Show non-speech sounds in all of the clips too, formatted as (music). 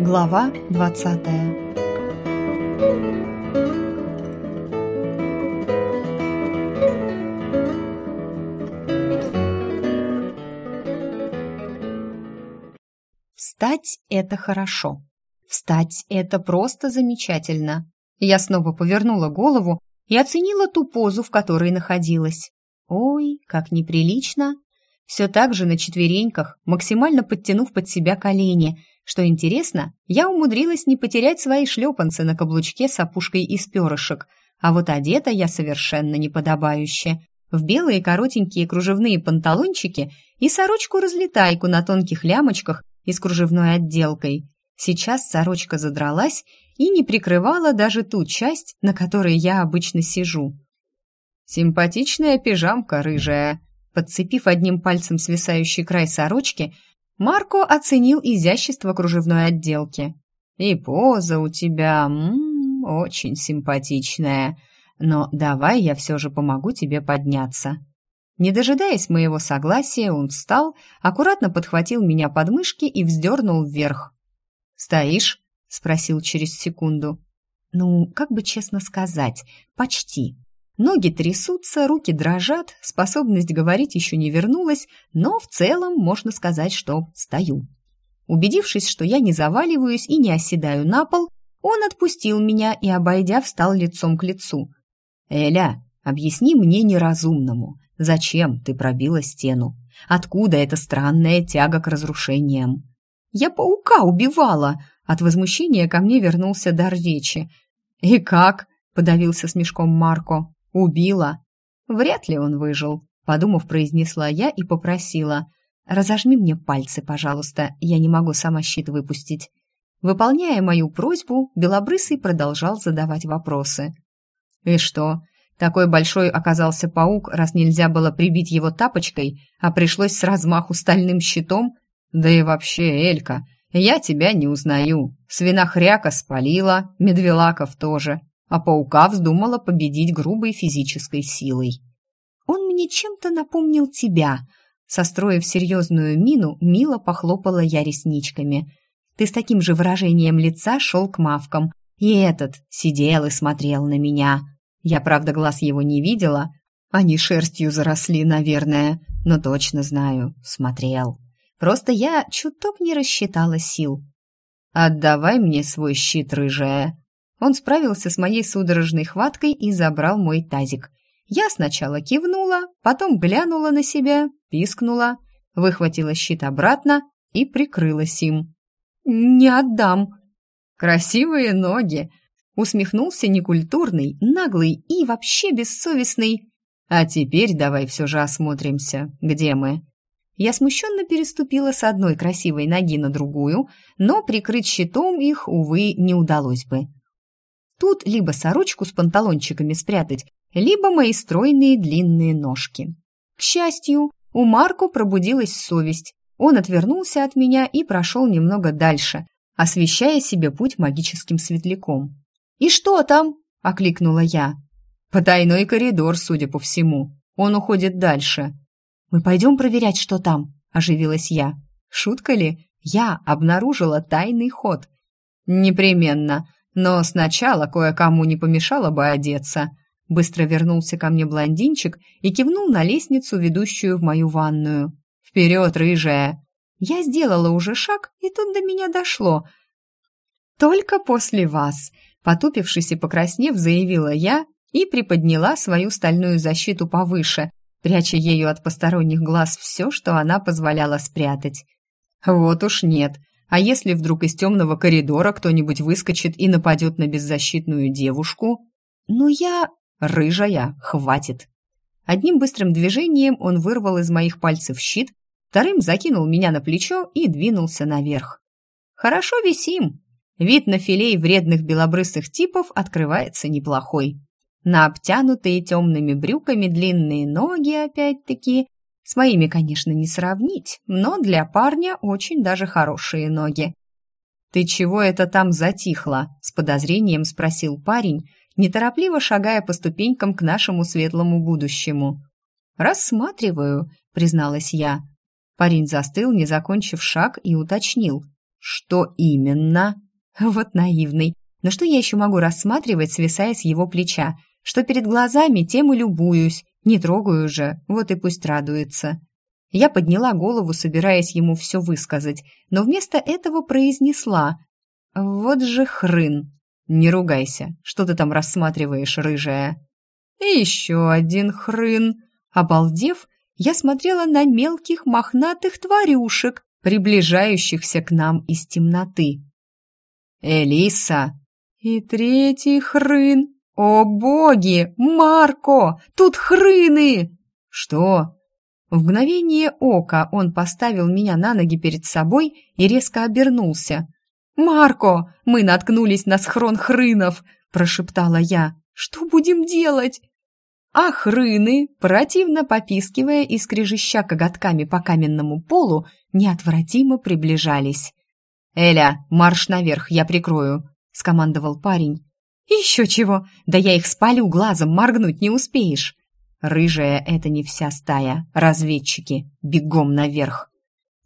Глава двадцатая Встать – это хорошо. Встать – это просто замечательно. Я снова повернула голову и оценила ту позу, в которой находилась. Ой, как неприлично. Все так же на четвереньках, максимально подтянув под себя колени. Что интересно, я умудрилась не потерять свои шлепанцы на каблучке с опушкой из перышек, а вот одета я совершенно неподобающе. В белые коротенькие кружевные панталончики и сорочку-разлетайку на тонких лямочках и с кружевной отделкой. Сейчас сорочка задралась и не прикрывала даже ту часть, на которой я обычно сижу. «Симпатичная пижамка рыжая», подцепив одним пальцем свисающий край сорочки, Марко оценил изящество кружевной отделки. «И поза у тебя м -м, очень симпатичная, но давай я все же помогу тебе подняться». Не дожидаясь моего согласия, он встал, аккуратно подхватил меня под мышки и вздернул вверх. «Стоишь?» — спросил через секунду. «Ну, как бы честно сказать, почти». Ноги трясутся, руки дрожат, способность говорить еще не вернулась, но в целом можно сказать, что стою. Убедившись, что я не заваливаюсь и не оседаю на пол, он отпустил меня и, обойдя, встал лицом к лицу. «Эля, объясни мне неразумному, Зачем ты пробила стену? Откуда эта странная тяга к разрушениям? Я паука убивала. От возмущения ко мне вернулся дар речи. И как? подавился смешком Марко. Убила. Вряд ли он выжил, подумав, произнесла я и попросила: "Разожми мне пальцы, пожалуйста. Я не могу сама щит выпустить". Выполняя мою просьбу, Белобрысый продолжал задавать вопросы. «И что, такой большой оказался паук, раз нельзя было прибить его тапочкой, а пришлось с размаху стальным щитом. Да и вообще, Элька, я тебя не узнаю. Свинохряка спалила, медвелаков тоже, а паука вздумала победить грубой физической силой. Он мне чем-то напомнил тебя. Состроив серьезную мину, мило похлопала я ресничками. Ты с таким же выражением лица шел к мавкам, и этот сидел и смотрел на меня. Я, правда, глаз его не видела. Они шерстью заросли, наверное, но точно знаю, смотрел. Просто я чуток не рассчитала сил. «Отдавай мне свой щит, рыжая!» Он справился с моей судорожной хваткой и забрал мой тазик. Я сначала кивнула, потом глянула на себя, пискнула, выхватила щит обратно и прикрылась им. «Не отдам!» «Красивые ноги!» Усмехнулся некультурный, наглый и вообще бессовестный. А теперь давай все же осмотримся, где мы. Я смущенно переступила с одной красивой ноги на другую, но прикрыть щитом их, увы, не удалось бы. Тут либо сорочку с панталончиками спрятать, либо мои стройные длинные ножки. К счастью, у Марко пробудилась совесть. Он отвернулся от меня и прошел немного дальше, освещая себе путь магическим светляком. «И что там?» — окликнула я. «Потайной коридор, судя по всему. Он уходит дальше». «Мы пойдем проверять, что там?» — оживилась я. «Шутка ли? Я обнаружила тайный ход». «Непременно. Но сначала кое-кому не помешало бы одеться». Быстро вернулся ко мне блондинчик и кивнул на лестницу, ведущую в мою ванную. «Вперед, рыжая!» Я сделала уже шаг, и тут до меня дошло. «Только после вас», Потупившись и покраснев, заявила я и приподняла свою стальную защиту повыше, пряча ею от посторонних глаз все, что она позволяла спрятать. Вот уж нет. А если вдруг из темного коридора кто-нибудь выскочит и нападет на беззащитную девушку? Ну я... Рыжая, хватит. Одним быстрым движением он вырвал из моих пальцев щит, вторым закинул меня на плечо и двинулся наверх. «Хорошо висим», Вид на филей вредных белобрысых типов открывается неплохой. На обтянутые темными брюками длинные ноги, опять-таки, с моими, конечно, не сравнить, но для парня очень даже хорошие ноги. «Ты чего это там затихло?» — с подозрением спросил парень, неторопливо шагая по ступенькам к нашему светлому будущему. «Рассматриваю», — призналась я. Парень застыл, не закончив шаг, и уточнил. Что именно? (laughs) Вот наивный. Но что я еще могу рассматривать, свисая с его плеча? Что перед глазами, тем и любуюсь. Не трогаю же, вот и пусть радуется. Я подняла голову, собираясь ему все высказать, но вместо этого произнесла «Вот же хрын!» «Не ругайся, что ты там рассматриваешь, рыжая?» «И еще один хрын!» Обалдев, я смотрела на мелких мохнатых тварюшек, приближающихся к нам из темноты. «Элиса!» «И третий хрын! О боги! Марко! Тут хрыны!» «Что?» В мгновение ока он поставил меня на ноги перед собой и резко обернулся. «Марко, мы наткнулись на схрон хрынов!» – прошептала я. «Что будем делать?» А хрыны, противно попискивая и скрежеща коготками по каменному полу, неотвратимо приближались. «Эля, марш наверх, я прикрою», — скомандовал парень. «Еще чего! Да я их спалю глазом, моргнуть не успеешь!» Рыжая — это не вся стая. Разведчики. Бегом наверх.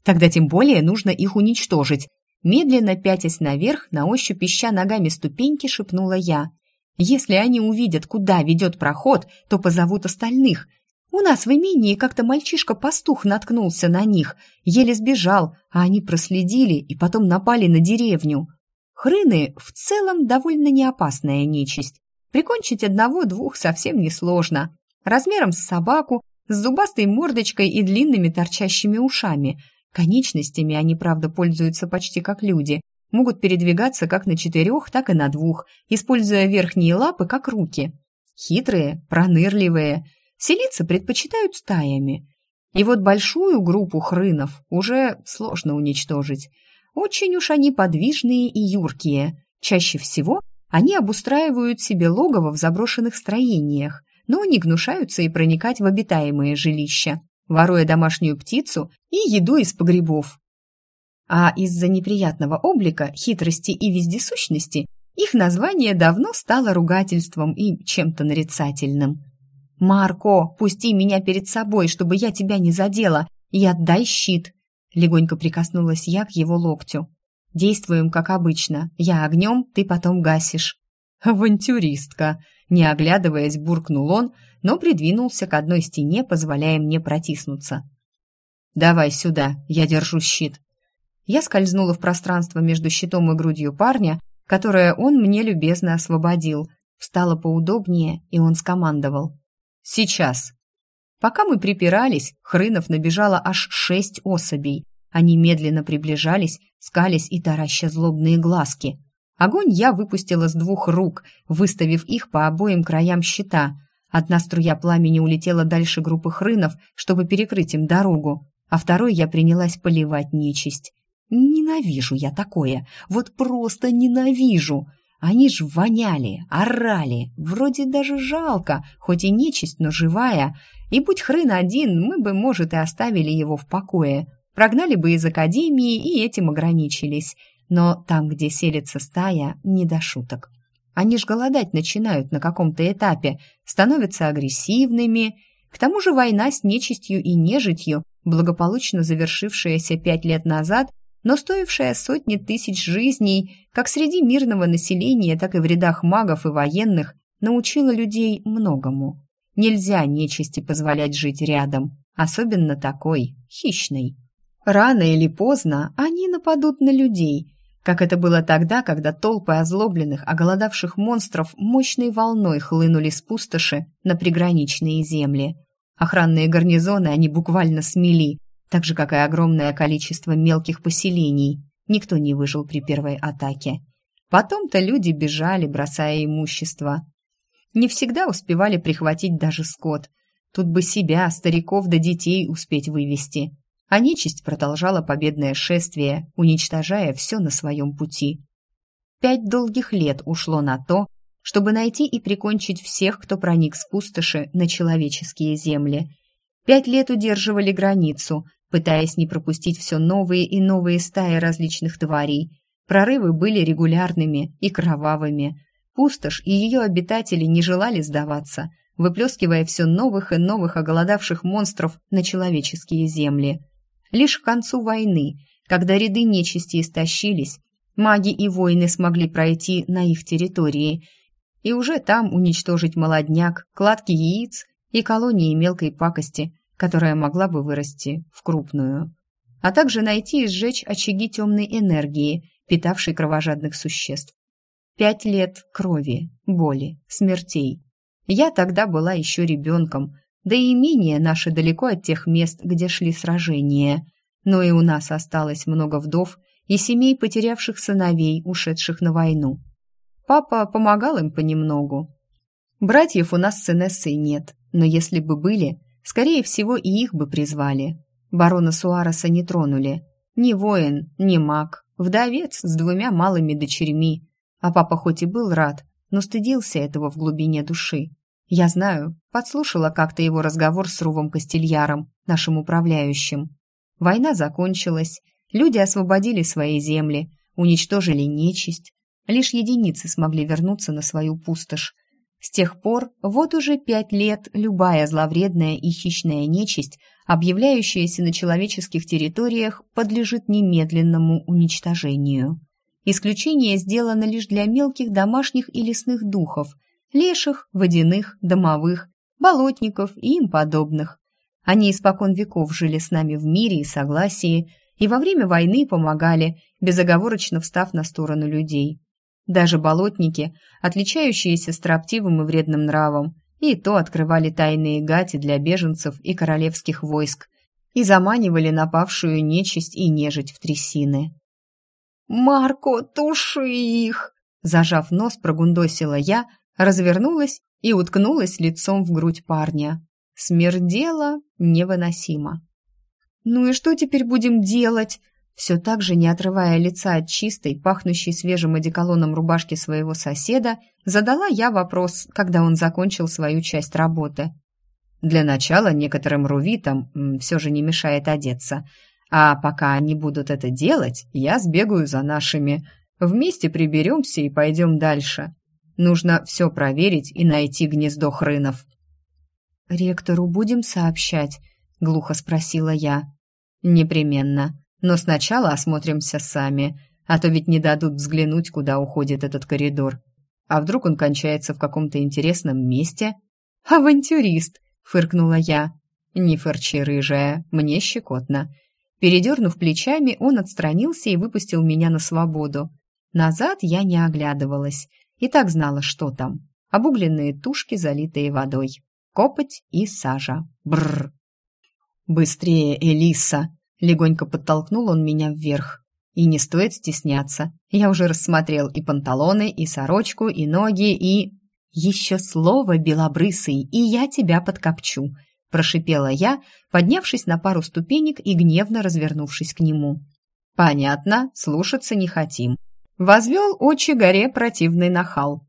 Тогда тем более нужно их уничтожить. Медленно пятясь наверх, на ощупь ища ногами ступеньки, шепнула я. Если они увидят, куда ведет проход, то позовут остальных. У нас в имении как-то мальчишка-пастух наткнулся на них, еле сбежал, а они проследили и потом напали на деревню. Хрыны в целом довольно неопасная нечисть. Прикончить одного-двух совсем несложно размером с собаку, с зубастой мордочкой и длинными торчащими ушами. Конечностями они, правда, пользуются почти как люди. Могут передвигаться как на четырех, так и на двух, используя верхние лапы как руки. Хитрые, пронырливые. Селиться предпочитают стаями. И вот большую группу хрынов уже сложно уничтожить. Очень уж они подвижные и юркие. Чаще всего они обустраивают себе логово в заброшенных строениях, но не гнушаются и проникать в обитаемые жилища, воруя домашнюю птицу и еду из погребов. А из-за неприятного облика, хитрости и вездесущности их название давно стало ругательством и чем-то нарицательным. «Марко, пусти меня перед собой, чтобы я тебя не задела, и отдай щит!» Легонько прикоснулась я к его локтю. «Действуем, как обычно. Я огнем, ты потом гасишь». «Авантюристка!» Не оглядываясь, буркнул он, но придвинулся к одной стене, позволяя мне протиснуться. «Давай сюда, я держу щит». Я скользнула в пространство между щитом и грудью парня, которое он мне любезно освободил. Встала поудобнее, и он скомандовал. «Сейчас». Пока мы припирались, хрынов набежало аж шесть особей. Они медленно приближались, скались и тараща злобные глазки – Огонь я выпустила с двух рук, выставив их по обоим краям щита. Одна струя пламени улетела дальше группы хрынов, чтобы перекрыть им дорогу, а второй я принялась поливать нечисть. Ненавижу я такое, вот просто ненавижу. Они ж воняли, орали, вроде даже жалко, хоть и нечисть, но живая. И будь хрын один, мы бы, может, и оставили его в покое. Прогнали бы из академии и этим ограничились. Но там, где селится стая, не до шуток. Они ж голодать начинают на каком-то этапе, становятся агрессивными. К тому же война с нечистью и нежитью, благополучно завершившаяся пять лет назад, но стоившая сотни тысяч жизней, как среди мирного населения, так и в рядах магов и военных, научила людей многому. Нельзя нечисти позволять жить рядом, особенно такой, хищной. Рано или поздно они нападут на людей, как это было тогда, когда толпы озлобленных, оголодавших монстров мощной волной хлынули с пустоши на приграничные земли. Охранные гарнизоны они буквально смели, так же, как и огромное количество мелких поселений. Никто не выжил при первой атаке. Потом-то люди бежали, бросая имущество. Не всегда успевали прихватить даже скот. Тут бы себя, стариков да детей успеть вывести а нечисть продолжала победное шествие, уничтожая все на своем пути. Пять долгих лет ушло на то, чтобы найти и прикончить всех, кто проник с пустоши на человеческие земли. Пять лет удерживали границу, пытаясь не пропустить все новые и новые стаи различных тварей. Прорывы были регулярными и кровавыми. Пустошь и ее обитатели не желали сдаваться, выплескивая все новых и новых оголодавших монстров на человеческие земли – Лишь к концу войны, когда ряды нечисти истощились, маги и воины смогли пройти на их территории и уже там уничтожить молодняк, кладки яиц и колонии мелкой пакости, которая могла бы вырасти в крупную, а также найти и сжечь очаги темной энергии, питавшей кровожадных существ. Пять лет крови, боли, смертей. Я тогда была еще ребенком, да и имение наше далеко от тех мест, где шли сражения. Но и у нас осталось много вдов и семей, потерявших сыновей, ушедших на войну. Папа помогал им понемногу. Братьев у нас с Инессой нет, но если бы были, скорее всего, и их бы призвали. Барона Суареса не тронули. Ни воин, ни маг, вдовец с двумя малыми дочерьми. А папа хоть и был рад, но стыдился этого в глубине души. Я знаю, подслушала как-то его разговор с Рувом Костельяром, нашим управляющим. Война закончилась, люди освободили свои земли, уничтожили нечисть. Лишь единицы смогли вернуться на свою пустошь. С тех пор вот уже пять лет любая зловредная и хищная нечисть, объявляющаяся на человеческих территориях, подлежит немедленному уничтожению. Исключение сделано лишь для мелких домашних и лесных духов, леших, водяных, домовых, болотников и им подобных. Они испокон веков жили с нами в мире и согласии, и во время войны помогали, безоговорочно встав на сторону людей. Даже болотники, отличающиеся строптивым и вредным нравом, и то открывали тайные гати для беженцев и королевских войск и заманивали напавшую нечисть и нежить в трясины. «Марко, туши их!» Зажав нос, прогундосила я, развернулась и уткнулась лицом в грудь парня. Смердело невыносимо. «Ну и что теперь будем делать?» Все так же, не отрывая лица от чистой, пахнущей свежим одеколоном рубашки своего соседа, задала я вопрос, когда он закончил свою часть работы. Для начала некоторым рувитам все же не мешает одеться, а пока они будут это делать, я сбегаю за нашими. Вместе приберемся и пойдем дальше. Нужно все проверить и найти гнездо хрынов. «Ректору будем сообщать?» — глухо спросила я. «Непременно. Но сначала осмотримся сами, а то ведь не дадут взглянуть, куда уходит этот коридор. А вдруг он кончается в каком-то интересном месте?» «Авантюрист!» — фыркнула я. «Не фырчи, рыжая, мне щекотно». Передернув плечами, он отстранился и выпустил меня на свободу. Назад я не оглядывалась и так знала, что там. Обугленные тушки, залитые водой. Копоть и сажа. Бррр. «Быстрее, Элиса!» Легонько подтолкнул он меня вверх. И не стоит стесняться. Я уже рассмотрел и панталоны, и сорочку, и ноги, и... «Еще слово, белобрысый, и я тебя подкопчу», – прошипела я, поднявшись на пару ступенек и гневно развернувшись к нему. «Понятно, слушаться не хотим», – возвел очи горе противный нахал.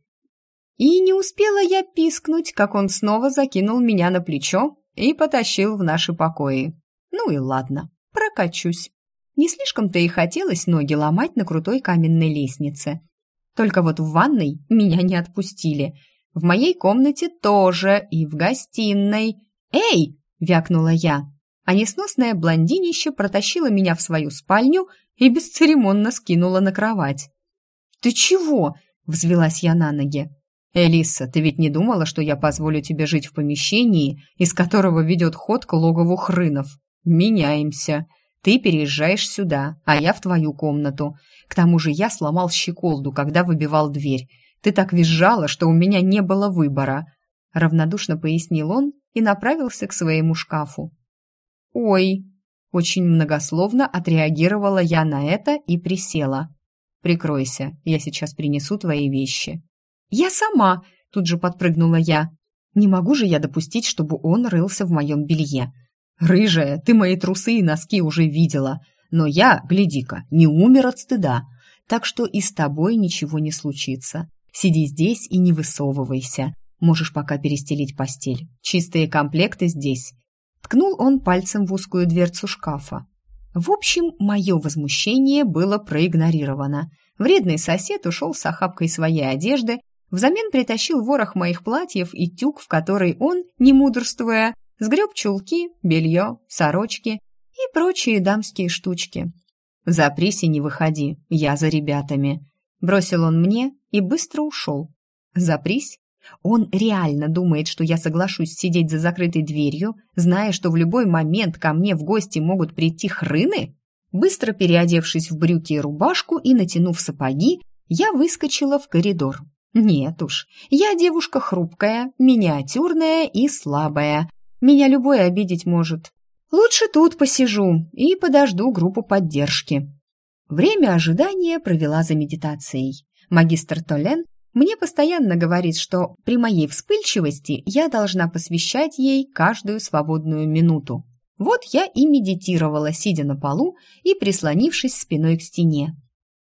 И не успела я пискнуть, как он снова закинул меня на плечо и потащил в наши покои. Ну и ладно прокачусь. Не слишком-то и хотелось ноги ломать на крутой каменной лестнице. Только вот в ванной меня не отпустили. В моей комнате тоже и в гостиной. «Эй!» – вякнула я. А несносная блондинище протащила меня в свою спальню и бесцеремонно скинула на кровать. «Ты чего?» – взвелась я на ноги. «Элиса, ты ведь не думала, что я позволю тебе жить в помещении, из которого ведет ход к логову хрынов? «Меняемся. Ты переезжаешь сюда, а я в твою комнату. К тому же я сломал щеколду, когда выбивал дверь. Ты так визжала, что у меня не было выбора», — равнодушно пояснил он и направился к своему шкафу. «Ой!» — очень многословно отреагировала я на это и присела. «Прикройся, я сейчас принесу твои вещи». «Я сама!» — тут же подпрыгнула я. «Не могу же я допустить, чтобы он рылся в моем белье. «Рыжая, ты мои трусы и носки уже видела, но я, гляди-ка, не умер от стыда, так что и с тобой ничего не случится. Сиди здесь и не высовывайся. Можешь пока перестелить постель. Чистые комплекты здесь». Ткнул он пальцем в узкую дверцу шкафа. В общем, мое возмущение было проигнорировано. Вредный сосед ушел с охапкой своей одежды, взамен притащил ворох моих платьев и тюк, в который он, не мудрствуя, сгреб чулки, белье, сорочки и прочие дамские штучки. Запрись и не выходи, я за ребятами. Бросил он мне и быстро ушел. Запрись? Он реально думает, что я соглашусь сидеть за закрытой дверью, зная, что в любой момент ко мне в гости могут прийти хрыны? Быстро переодевшись в брюки и рубашку и натянув сапоги, я выскочила в коридор. Нет уж, я девушка хрупкая, миниатюрная и слабая. Меня любой обидеть может. Лучше тут посижу и подожду группу поддержки. Время ожидания провела за медитацией. Магистр Толен мне постоянно говорит, что при моей вспыльчивости я должна посвящать ей каждую свободную минуту. Вот я и медитировала, сидя на полу и прислонившись спиной к стене.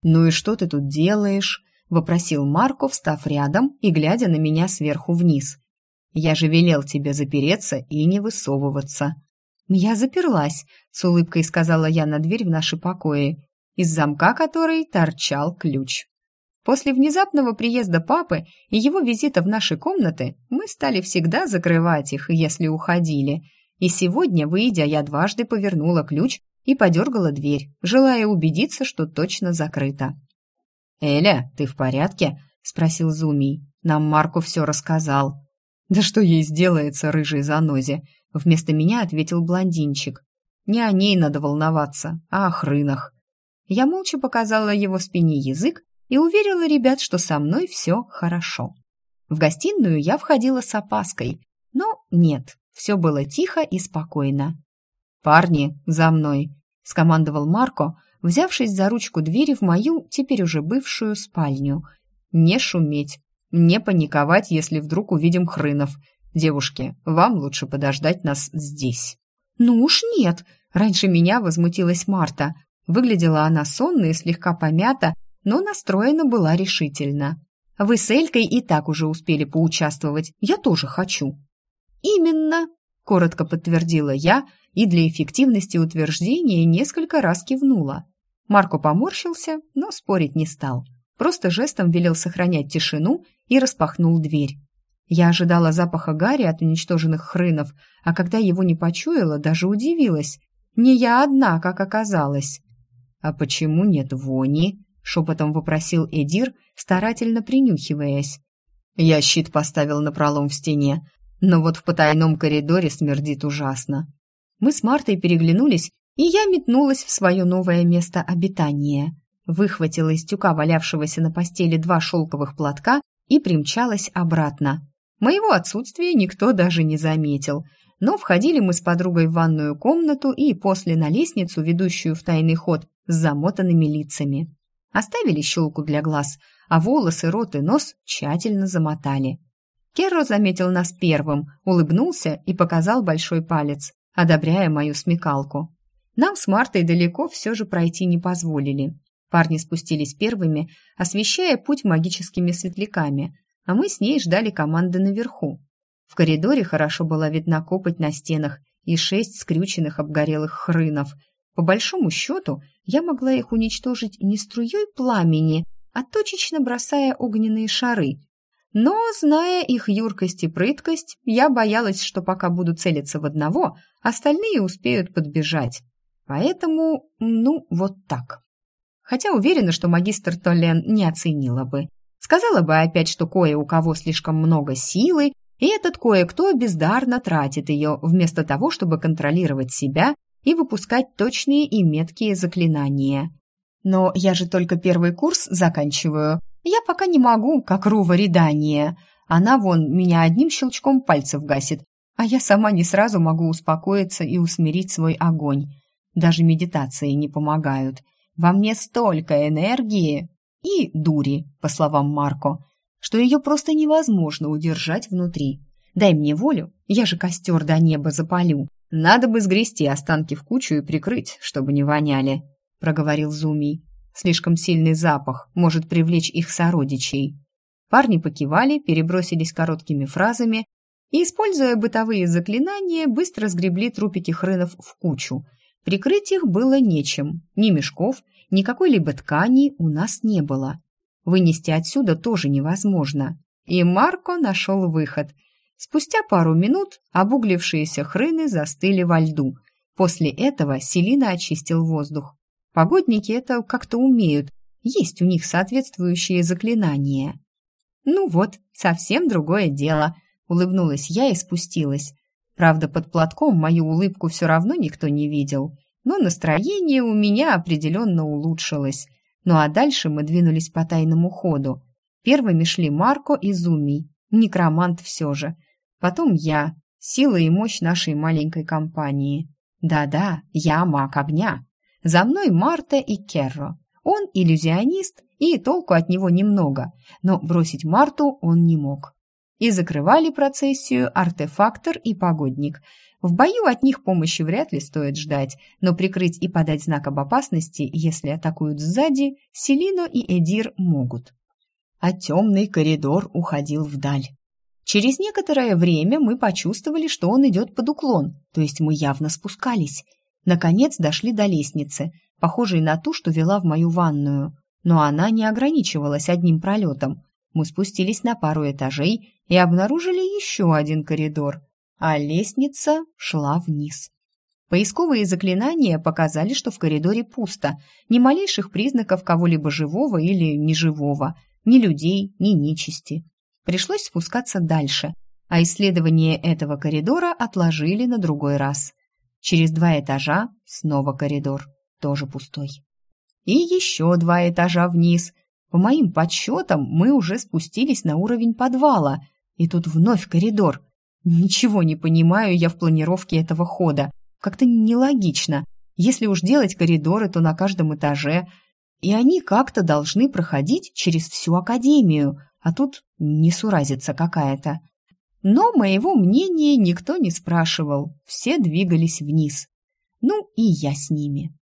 «Ну и что ты тут делаешь?» – вопросил Марко, встав рядом и глядя на меня сверху вниз. «Я же велел тебе запереться и не высовываться». «Я заперлась», – с улыбкой сказала я на дверь в наши покои, из замка которой торчал ключ. После внезапного приезда папы и его визита в наши комнаты мы стали всегда закрывать их, если уходили. И сегодня, выйдя, я дважды повернула ключ и подергала дверь, желая убедиться, что точно закрыта. «Эля, ты в порядке?» — спросил Зумий. «Нам Марко все рассказал». «Да что ей сделается, рыжей занозе?» — вместо меня ответил блондинчик. «Не о ней надо волноваться, а о хрынах». Я молча показала его спине язык и уверила ребят, что со мной все хорошо. В гостиную я входила с опаской, но нет, все было тихо и спокойно. «Парни, за мной!» — скомандовал Марко, взявшись за ручку двери в мою, теперь уже бывшую, спальню. «Не шуметь, не паниковать, если вдруг увидим хрынов. Девушки, вам лучше подождать нас здесь». «Ну уж нет!» Раньше меня возмутилась Марта. Выглядела она сонно и слегка помята, но настроена была решительно. «Вы с Элькой и так уже успели поучаствовать. Я тоже хочу». «Именно», — коротко подтвердила я и для эффективности утверждения несколько раз кивнула. Марко поморщился, но спорить не стал. Просто жестом велел сохранять тишину и распахнул дверь. Я ожидала запаха гари от уничтоженных хрынов, а когда его не почуяла, даже удивилась. Не я одна, как оказалось. «А почему нет вони?» — шепотом вопросил Эдир, старательно принюхиваясь. Я щит поставил на пролом в стене, но вот в потайном коридоре смердит ужасно. Мы с Мартой переглянулись, и я метнулась в свое новое место обитания. Выхватила из тюка валявшегося на постели два шелковых платка и примчалась обратно. Моего отсутствия никто даже не заметил, но входили мы с подругой в ванную комнату и после на лестницу, ведущую в тайный ход, с замотанными лицами. Оставили щелку для глаз, а волосы, рот и нос тщательно замотали. Керро заметил нас первым, улыбнулся и показал большой палец, одобряя мою смекалку. Нам с Мартой далеко все же пройти не позволили. Парни спустились первыми, освещая путь магическими светляками, а мы с ней ждали команды наверху. В коридоре хорошо была видна копоть на стенах и шесть скрюченных обгорелых хрынов – по большому счету, я могла их уничтожить не струей пламени, а точечно бросая огненные шары. Но, зная их юркость и прыткость, я боялась, что пока буду целиться в одного, остальные успеют подбежать. Поэтому, ну, вот так. Хотя уверена, что магистр Толлен не оценила бы. Сказала бы опять, что кое у кого слишком много силы, и этот кое-кто бездарно тратит ее, вместо того, чтобы контролировать себя и выпускать точные и меткие заклинания. Но я же только первый курс заканчиваю. Я пока не могу, как Рува Редания. Она вон меня одним щелчком пальцев гасит, а я сама не сразу могу успокоиться и усмирить свой огонь. Даже медитации не помогают. Во мне столько энергии и дури, по словам Марко, что ее просто невозможно удержать внутри. Дай мне волю, я же костер до неба запалю, «Надо бы сгрести останки в кучу и прикрыть, чтобы не воняли», — проговорил Зумий. «Слишком сильный запах может привлечь их сородичей». Парни покивали, перебросились короткими фразами и, используя бытовые заклинания, быстро сгребли трупики хрынов в кучу. Прикрыть их было нечем, ни мешков, ни какой-либо ткани у нас не было. Вынести отсюда тоже невозможно. И Марко нашел выход — Спустя пару минут обуглившиеся хрыны застыли во льду. После этого Селина очистил воздух. Погодники это как-то умеют, есть у них соответствующие заклинания. «Ну вот, совсем другое дело», — улыбнулась я и спустилась. Правда, под платком мою улыбку все равно никто не видел, но настроение у меня определенно улучшилось. Ну а дальше мы двинулись по тайному ходу. Первыми шли Марко и Зумий, некромант все же. Потом я, сила и мощь нашей маленькой компании. Да-да, я маг огня. За мной Марта и Керро. Он иллюзионист, и толку от него немного, но бросить Марту он не мог. И закрывали процессию артефактор и погодник. В бою от них помощи вряд ли стоит ждать, но прикрыть и подать знак об опасности, если атакуют сзади, Селино и Эдир могут. А темный коридор уходил вдаль. Через некоторое время мы почувствовали, что он идет под уклон, то есть мы явно спускались. Наконец дошли до лестницы, похожей на ту, что вела в мою ванную. Но она не ограничивалась одним пролетом. Мы спустились на пару этажей и обнаружили еще один коридор, а лестница шла вниз. Поисковые заклинания показали, что в коридоре пусто, ни малейших признаков кого-либо живого или неживого, ни людей, ни нечисти. Пришлось спускаться дальше, а исследование этого коридора отложили на другой раз. Через два этажа снова коридор, тоже пустой. И еще два этажа вниз. По моим подсчетам, мы уже спустились на уровень подвала, и тут вновь коридор. Ничего не понимаю я в планировке этого хода. Как-то нелогично. Если уж делать коридоры, то на каждом этаже. И они как-то должны проходить через всю академию, а тут несуразица какая-то. Но моего мнения никто не спрашивал, все двигались вниз. Ну и я с ними.